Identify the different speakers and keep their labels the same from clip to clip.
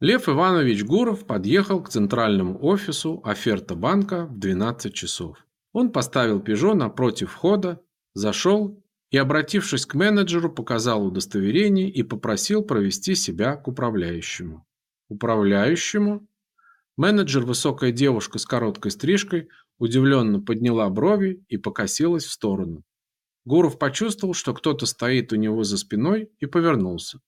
Speaker 1: Лев Иванович Гуров подъехал к центральному офису оферта банка в 12 часов. Он поставил «Пежо» напротив входа, зашел и, обратившись к менеджеру, показал удостоверение и попросил провести себя к управляющему. Управляющему? Менеджер, высокая девушка с короткой стрижкой, удивленно подняла брови и покосилась в сторону. Гуров почувствовал, что кто-то стоит у него за спиной и повернулся.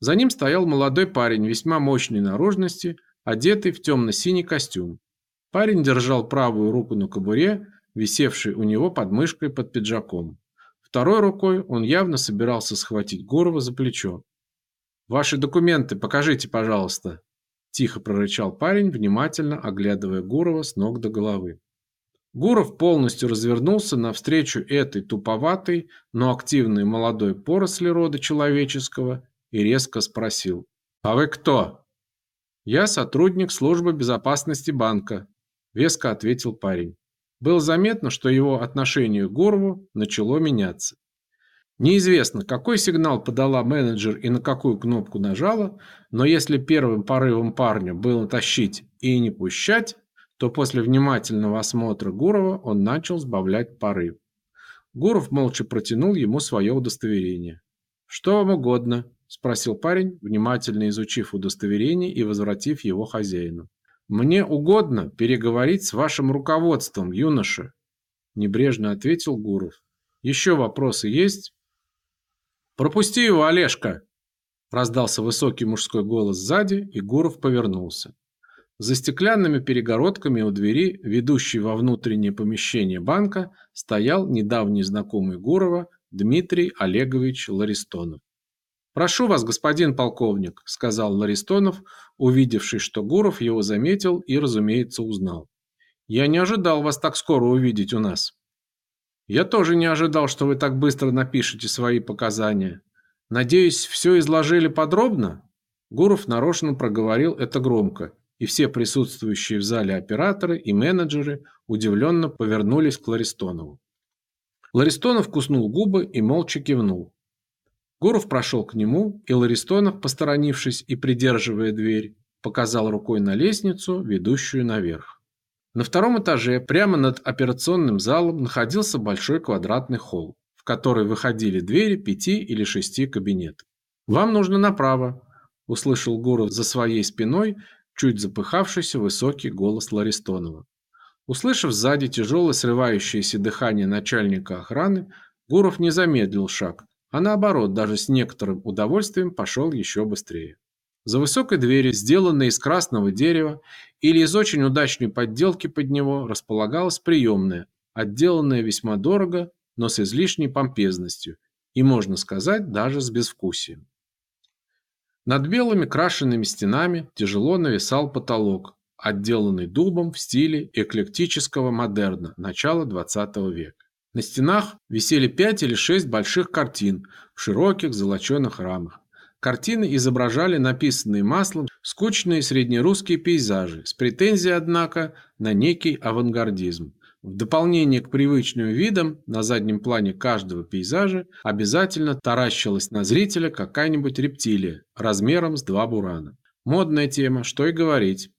Speaker 1: За ним стоял молодой парень весьма мощной наружности, одетый в темно-синий костюм. Парень держал правую руку на кобуре, висевшей у него под мышкой под пиджаком. Второй рукой он явно собирался схватить Гурова за плечо. «Ваши документы покажите, пожалуйста», – тихо прорычал парень, внимательно оглядывая Гурова с ног до головы. Гуров полностью развернулся навстречу этой туповатой, но активной молодой поросли рода человеческого и резко спросил. «А вы кто?» «Я сотрудник службы безопасности банка», – веско ответил парень. Было заметно, что его отношение к Гурову начало меняться. Неизвестно, какой сигнал подала менеджер и на какую кнопку нажала, но если первым порывом парня было тащить и не пущать, то после внимательного осмотра Гурова он начал сбавлять порыв. Гуров молча протянул ему свое удостоверение. «Что вам угодно?» – спросил парень, внимательно изучив удостоверение и возвратив его хозяину. «Мне угодно переговорить с вашим руководством, юноша», – небрежно ответил Гуров. «Еще вопросы есть?» «Пропусти его, Олежка!» – раздался высокий мужской голос сзади, и Гуров повернулся. За стеклянными перегородками у двери, ведущей во внутреннее помещение банка, стоял недавний знакомый Гурова Дмитрий Олегович Ларистонов. «Прошу вас, господин полковник», – сказал Ларистонов, увидевший, что Гуров его заметил и, разумеется, узнал. «Я не ожидал вас так скоро увидеть у нас». «Я тоже не ожидал, что вы так быстро напишете свои показания. Надеюсь, все изложили подробно?» Гуров нарочно проговорил это громко, и все присутствующие в зале операторы и менеджеры удивленно повернулись к Ларистонову. Ларистонов куснул губы и молча кивнул. Гуров прошел к нему, и Ларистонов, посторонившись и придерживая дверь, показал рукой на лестницу, ведущую наверх. На втором этаже, прямо над операционным залом, находился большой квадратный холл, в который выходили двери пяти или шести кабинетов. «Вам нужно направо», – услышал Гуров за своей спиной чуть запыхавшийся высокий голос Ларистонова. Услышав сзади тяжелое срывающееся дыхание начальника охраны, Гуров не замедлил шаг, а наоборот, даже с некоторым удовольствием пошел еще быстрее. За высокой дверью, сделанной из красного дерева или из очень удачной подделки под него, располагалась приемная, отделанная весьма дорого, но с излишней помпезностью и, можно сказать, даже с безвкусием. Над белыми крашенными стенами тяжело нависал потолок, отделанный дубом в стиле эклектического модерна начала XX века. На стенах висели пять или шесть больших картин в широких золоченых рамах. Картины изображали написанные маслом скучные среднерусские пейзажи, с претензией, однако, на некий авангардизм. В дополнение к привычным видам на заднем плане каждого пейзажа обязательно таращилась на зрителя какая-нибудь рептилия размером с два бурана. Модная тема, что и говорить.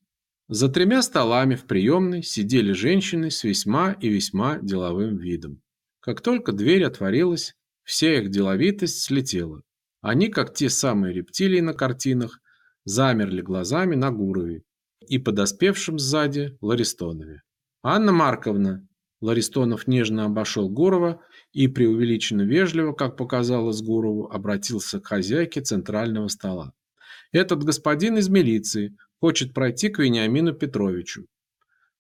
Speaker 1: За тремя столами в приемной сидели женщины с весьма и весьма деловым видом. Как только дверь отворилась, вся их деловитость слетела. Они, как те самые рептилии на картинах, замерли глазами на Гурове и подоспевшем сзади Ларистонове. «Анна Марковна!» Ларистонов нежно обошел Гурова и преувеличенно вежливо, как показалось Гурову, обратился к хозяйке центрального стола. «Этот господин из милиции хочет пройти к Вениамину Петровичу.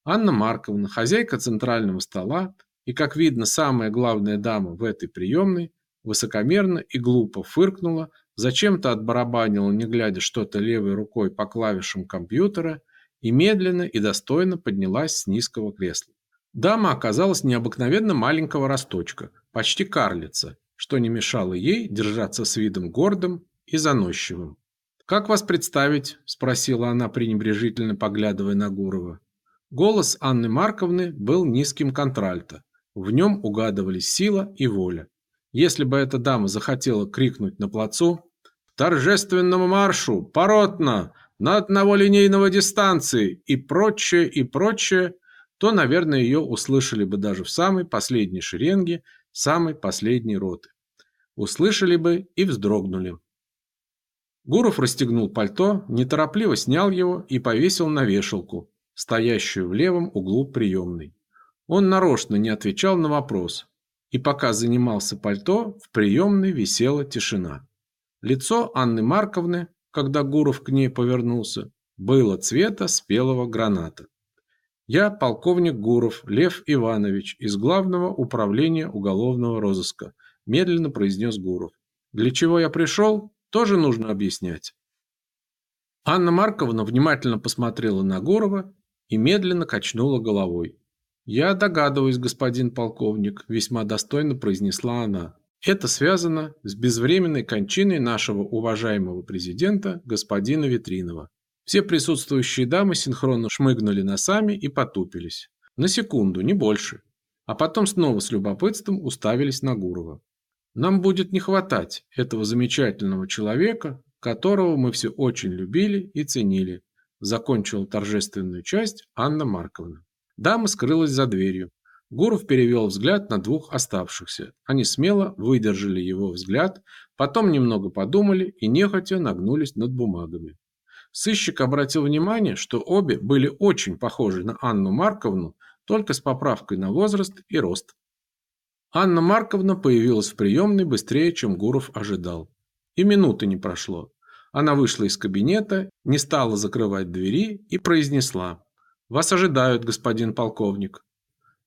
Speaker 1: Анна Марковна, хозяйка центрального стола и, как видно, самая главная дама в этой приемной, высокомерно и глупо фыркнула, зачем-то отбарабанила, не глядя что-то левой рукой по клавишам компьютера и медленно и достойно поднялась с низкого кресла. Дама оказалась необыкновенно маленького росточка, почти карлица, что не мешало ей держаться с видом гордым и заносчивым. «Как вас представить?» – спросила она, пренебрежительно поглядывая на Гурова. Голос Анны Марковны был низким контральто. В нем угадывались сила и воля. Если бы эта дама захотела крикнуть на плацу «Торжественному маршу! Поротно! на одного линейного дистанции и прочее, и прочее, то, наверное, ее услышали бы даже в самой последней шеренге самой последней роты. Услышали бы и вздрогнули. Гуров расстегнул пальто, неторопливо снял его и повесил на вешалку, стоящую в левом углу приемной. Он нарочно не отвечал на вопрос, и пока занимался пальто, в приемной висела тишина. Лицо Анны Марковны, когда Гуров к ней повернулся, было цвета спелого граната. Я полковник Гуров Лев Иванович из Главного управления уголовного розыска, медленно произнес Гуров. Для чего я пришел, тоже нужно объяснять. Анна Марковна внимательно посмотрела на Гурова и медленно качнула головой. «Я догадываюсь, господин полковник», – весьма достойно произнесла она. «Это связано с безвременной кончиной нашего уважаемого президента, господина Витринова». Все присутствующие дамы синхронно шмыгнули носами и потупились. На секунду, не больше. А потом снова с любопытством уставились на Гурова. Нам будет не хватать этого замечательного человека, которого мы все очень любили и ценили, закончила торжественную часть Анна Марковна. Дама скрылась за дверью. Гуров перевел взгляд на двух оставшихся. Они смело выдержали его взгляд, потом немного подумали и нехотя нагнулись над бумагами. Сыщик обратил внимание, что обе были очень похожи на Анну Марковну, только с поправкой на возраст и рост. Анна Марковна появилась в приемной быстрее, чем Гуров ожидал. И минуты не прошло. Она вышла из кабинета, не стала закрывать двери и произнесла «Вас ожидают, господин полковник».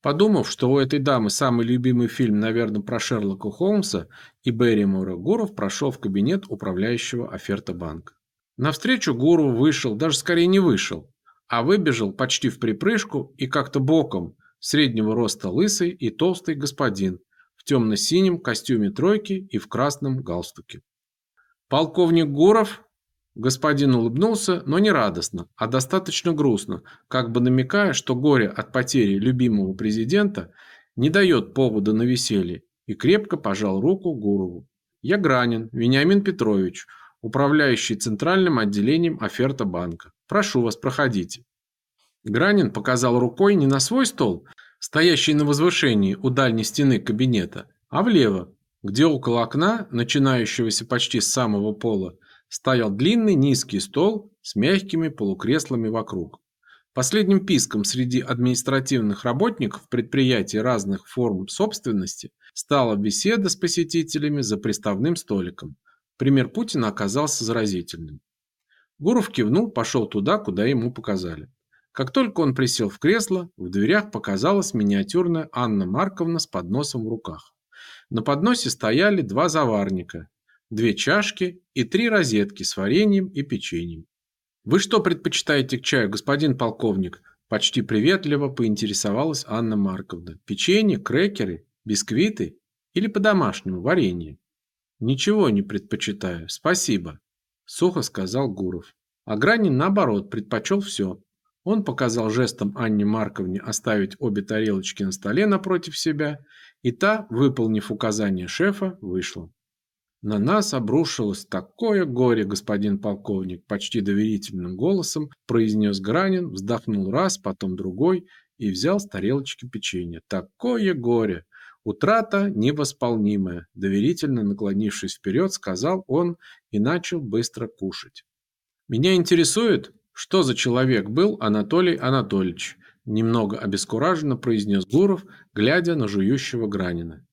Speaker 1: Подумав, что у этой дамы самый любимый фильм, наверное, про Шерлока Холмса и Берримора, Гуров прошел в кабинет управляющего оферта банка. Навстречу Гуру вышел, даже скорее не вышел, а выбежал почти в припрыжку и как-то боком, среднего роста лысый и толстый господин в темно-синем костюме тройки и в красном галстуке. Полковник Гуров, господин улыбнулся, но не радостно, а достаточно грустно, как бы намекая, что горе от потери любимого президента не дает повода на веселье, и крепко пожал руку Гурову. «Я Гранин, Вениамин Петрович, управляющий центральным отделением оферта банка. Прошу вас, проходите». Гранин показал рукой не на свой стол, стоящий на возвышении у дальней стены кабинета, а влево, где около окна, начинающегося почти с самого пола, стоял длинный низкий стол с мягкими полукреслами вокруг. Последним писком среди административных работников предприятий разных форм собственности стала беседа с посетителями за приставным столиком. Пример Путина оказался заразительным. Гуров кивнул, пошел туда, куда ему показали. Как только он присел в кресло, в дверях показалась миниатюрная Анна Марковна с подносом в руках. На подносе стояли два заварника, две чашки и три розетки с вареньем и печеньем. «Вы что предпочитаете к чаю, господин полковник?» Почти приветливо поинтересовалась Анна Марковна. «Печенье, крекеры, бисквиты или по-домашнему варенье?» «Ничего не предпочитаю, спасибо», – сухо сказал Гуров. А Гранин, наоборот, предпочел все. Он показал жестом Анне Марковне оставить обе тарелочки на столе напротив себя, и та, выполнив указание шефа, вышла. «На нас обрушилось такое горе, господин полковник!» Почти доверительным голосом произнес Гранин, вздохнул раз, потом другой и взял с тарелочки печенье. «Такое горе! Утрата невосполнимая!» Доверительно наклонившись вперед, сказал он и начал быстро кушать. «Меня интересует, «Что за человек был Анатолий Анатольевич?» – немного обескураженно произнес Гуров, глядя на жующего Гранина.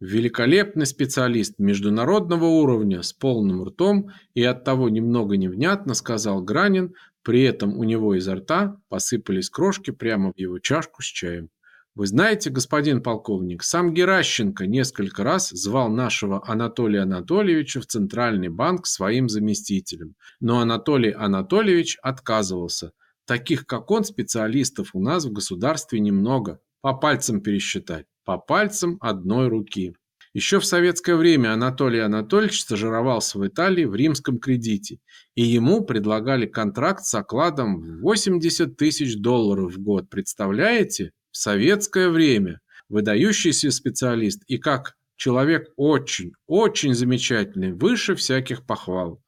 Speaker 1: Великолепный специалист международного уровня с полным ртом и оттого немного невнятно сказал Гранин, при этом у него изо рта посыпались крошки прямо в его чашку с чаем. Вы знаете, господин полковник, сам Геращенко несколько раз звал нашего Анатолия Анатольевича в Центральный банк своим заместителем. Но Анатолий Анатольевич отказывался. Таких, как он, специалистов у нас в государстве немного. По пальцам пересчитать. По пальцам одной руки. Еще в советское время Анатолий Анатольевич стажировался в Италии в римском кредите, и ему предлагали контракт с окладом в 80 тысяч долларов в год. Представляете? В советское время выдающийся специалист и как человек очень, очень замечательный, выше всяких похвал.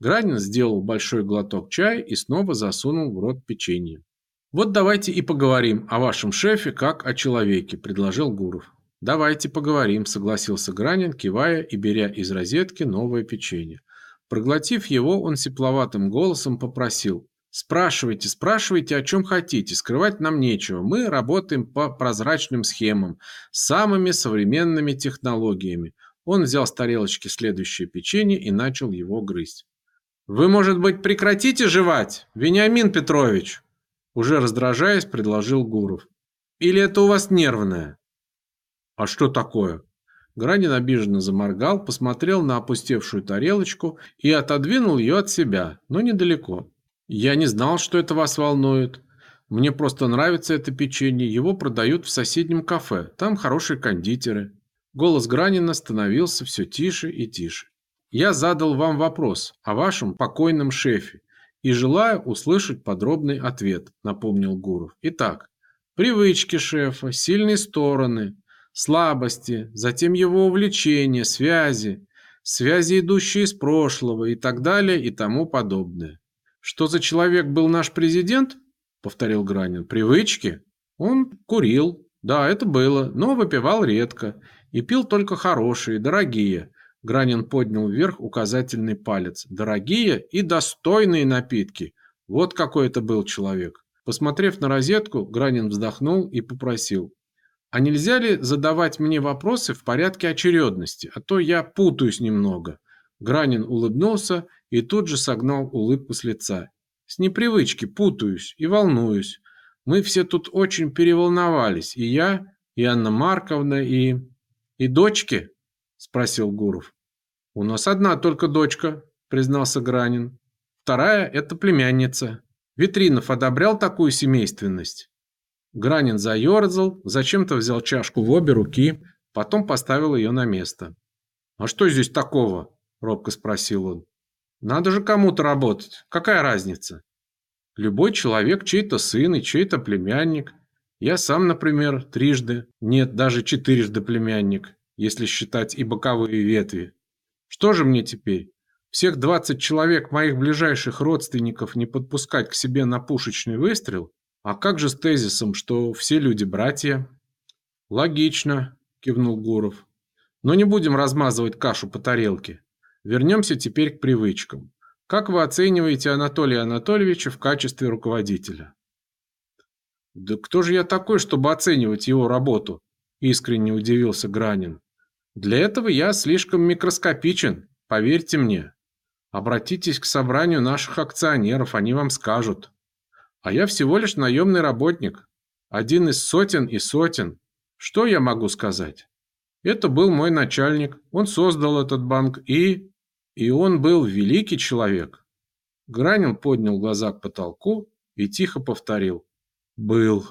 Speaker 1: Гранин сделал большой глоток чая и снова засунул в рот печенье. «Вот давайте и поговорим о вашем шефе как о человеке», – предложил Гуров. «Давайте поговорим», – согласился Гранин, кивая и беря из розетки новое печенье. Проглотив его, он сепловатым голосом попросил. «Спрашивайте, спрашивайте, о чем хотите, скрывать нам нечего. Мы работаем по прозрачным схемам, самыми современными технологиями». Он взял с тарелочки следующее печенье и начал его грызть. «Вы, может быть, прекратите жевать, Вениамин Петрович?» Уже раздражаясь, предложил Гуров. «Или это у вас нервное?» «А что такое?» Гранин обиженно заморгал, посмотрел на опустевшую тарелочку и отодвинул ее от себя, но недалеко. «Я не знал, что это вас волнует. Мне просто нравится это печенье, его продают в соседнем кафе, там хорошие кондитеры». Голос Гранина становился все тише и тише. «Я задал вам вопрос о вашем покойном шефе и желаю услышать подробный ответ», напомнил Гуров. «Итак, привычки шефа, сильные стороны, слабости, затем его увлечения, связи, связи, идущие из прошлого и так далее и тому подобное. Что за человек был наш президент? Повторил Гранин. Привычки? Он курил. Да, это было, но выпивал редко. И пил только хорошие, дорогие. Гранин поднял вверх указательный палец. Дорогие и достойные напитки. Вот какой это был человек. Посмотрев на розетку, Гранин вздохнул и попросил. А нельзя ли задавать мне вопросы в порядке очередности, а то я путаюсь немного. Гранин улыбнулся и тут же согнал улыбку с лица. С непривычки путаюсь и волнуюсь. Мы все тут очень переволновались, и я, и Анна Марковна, и... и дочки? Спросил Гуров. У нас одна только дочка, признался Гранин. Вторая – это племянница. Витринов одобрял такую семейственность. Гранин заерзал, зачем-то взял чашку в обе руки, потом поставил ее на место. «А что здесь такого?» – робко спросил он. «Надо же кому-то работать. Какая разница?» «Любой человек чей-то сын и чей-то племянник. Я сам, например, трижды, нет, даже четырежды племянник, если считать и боковые ветви. Что же мне теперь? Всех двадцать человек моих ближайших родственников не подпускать к себе на пушечный выстрел а как же с тезисом, что все люди братья? Логично, кивнул Гуров. Но не будем размазывать кашу по тарелке. Вернемся теперь к привычкам. Как вы оцениваете Анатолия Анатольевича в качестве руководителя? Да кто же я такой, чтобы оценивать его работу? Искренне удивился Гранин. Для этого я слишком микроскопичен, поверьте мне. Обратитесь к собранию наших акционеров, они вам скажут. А я всего лишь наемный работник. Один из сотен и сотен. Что я могу сказать? Это был мой начальник. Он создал этот банк и... И он был великий человек. Гранин поднял глаза к потолку и тихо повторил. Был.